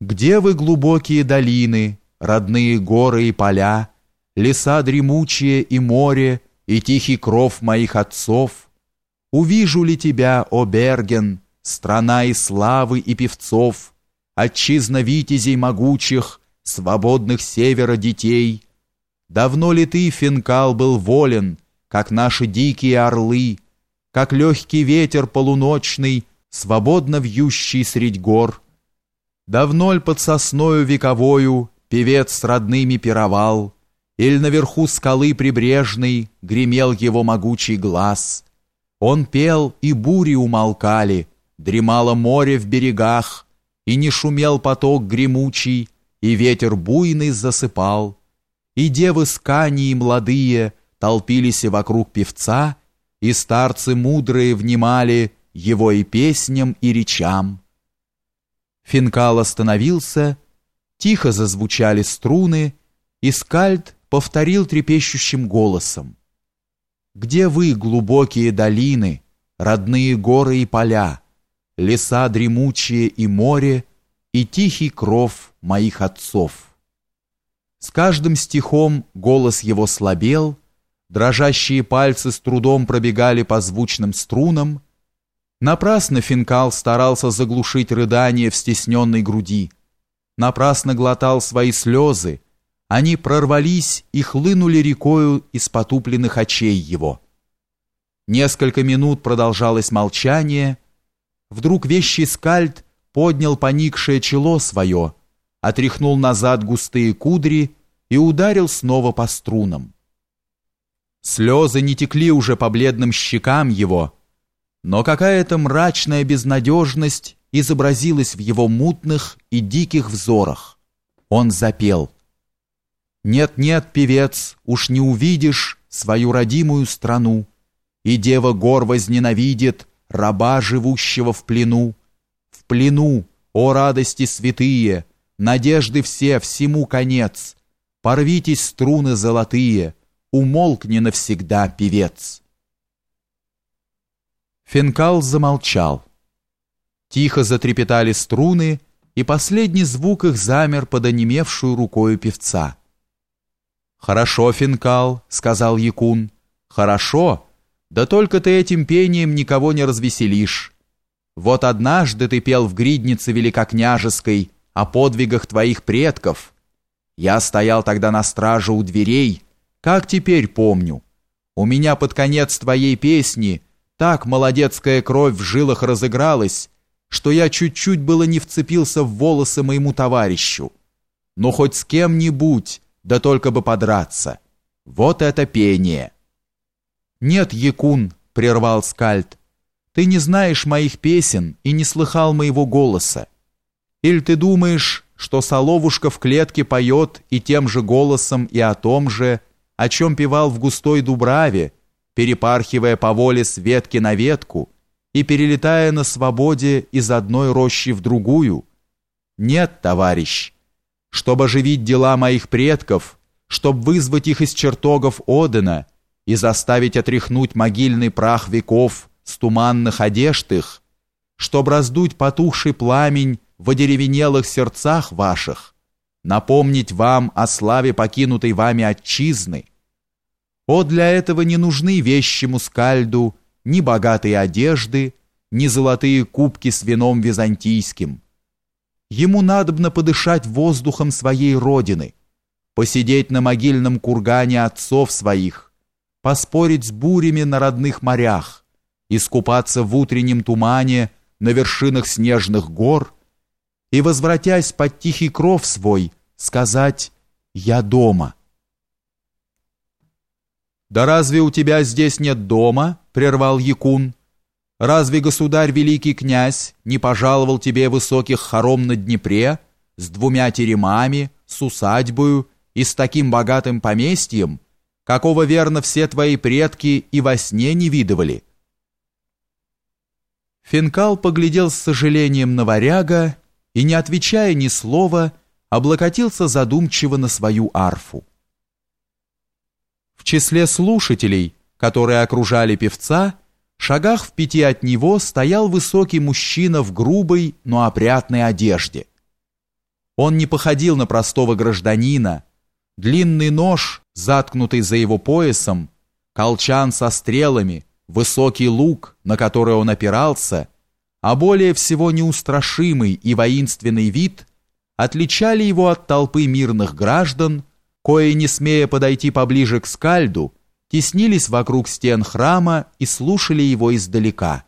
Где вы глубокие долины, родные горы и поля, леса дремучие и море, и тихий кров моих отцов? Увижу ли тебя, о Берген, страна и славы и певцов, отчизна витязей могучих, свободных севера детей? Давно ли ты, Финкал, был волен, как наши дикие орлы, как легкий ветер полуночный, свободно вьющий средь гор? Давно ль под сосною вековою Певец с родными пировал, Иль наверху скалы прибрежной Гремел его могучий глаз. Он пел, и бури умолкали, Дремало море в берегах, И не шумел поток гремучий, И ветер буйный засыпал. И девы скани и молодые Толпились вокруг певца, И старцы мудрые внимали Его и песням, и речам. Финкал остановился, тихо зазвучали струны, и скальд повторил трепещущим голосом. «Где вы, глубокие долины, родные горы и поля, леса дремучие и море, и тихий кров моих отцов?» С каждым стихом голос его слабел, дрожащие пальцы с трудом пробегали по звучным струнам, Напрасно Финкал старался заглушить рыдание в стесненной груди. Напрасно глотал свои слезы. Они прорвались и хлынули рекою из потупленных очей его. Несколько минут продолжалось молчание. Вдруг вещий скальд поднял поникшее чело свое, отряхнул назад густые кудри и ударил снова по струнам. Слезы не текли уже по бледным щекам его, но какая-то мрачная безнадежность изобразилась в его мутных и диких взорах. Он запел. «Нет-нет, певец, уж не увидишь свою родимую страну, и дева гор возненавидит раба, живущего в плену. В плену, о радости святые, надежды все, всему конец. Порвитесь струны золотые, умолкни навсегда, певец». Фенкал замолчал. Тихо затрепетали струны, и последний звук их замер под онемевшую рукою певца. «Хорошо, Финкал», — сказал Якун, — «хорошо, да только ты этим пением никого не развеселишь. Вот однажды ты пел в гриднице великокняжеской о подвигах твоих предков. Я стоял тогда на страже у дверей, как теперь помню. У меня под конец твоей песни — так молодецкая кровь в жилах разыгралась, что я чуть-чуть было не вцепился в волосы моему товарищу. Но хоть с кем-нибудь, да только бы подраться. Вот это пение. Нет, Якун, прервал Скальд. Ты не знаешь моих песен и не слыхал моего голоса. Или ты думаешь, что соловушка в клетке поет и тем же голосом и о том же, о чем певал в густой дубраве, перепархивая по воле с ветки на ветку и перелетая на свободе из одной рощи в другую? Нет, товарищ. Чтобы оживить дела моих предков, чтобы вызвать их из чертогов Одена и заставить отряхнуть могильный прах веков с туманных одежд их, чтобы раздуть потухший пламень в одеревенелых сердцах ваших, напомнить вам о славе покинутой вами отчизны, о, для этого не нужны вещи мускальду, ни богатые одежды, ни золотые кубки с вином византийским. Ему надобно подышать воздухом своей родины, посидеть на могильном кургане отцов своих, поспорить с бурями на родных морях, искупаться в утреннем тумане на вершинах снежных гор и, возвратясь под тихий кров свой, сказать «Я дома». «Да разве у тебя здесь нет дома?» — прервал Якун. «Разве государь великий князь не пожаловал тебе высоких хором на Днепре с двумя теремами, с усадьбою и с таким богатым поместьем, какого верно все твои предки и во сне не видывали?» Финкал поглядел с сожалением на варяга и, не отвечая ни слова, облокотился задумчиво на свою арфу. Числе слушателей, которые окружали певца, шагах в пяти от него стоял высокий мужчина в грубой, но опрятной одежде. Он не походил на простого гражданина. Длинный нож, заткнутый за его поясом, колчан со стрелами, высокий лук, на который он опирался, а более всего неустрашимый и воинственный вид отличали его от толпы мирных граждан, кое, не смея подойти поближе к скальду, теснились вокруг стен храма и слушали его издалека –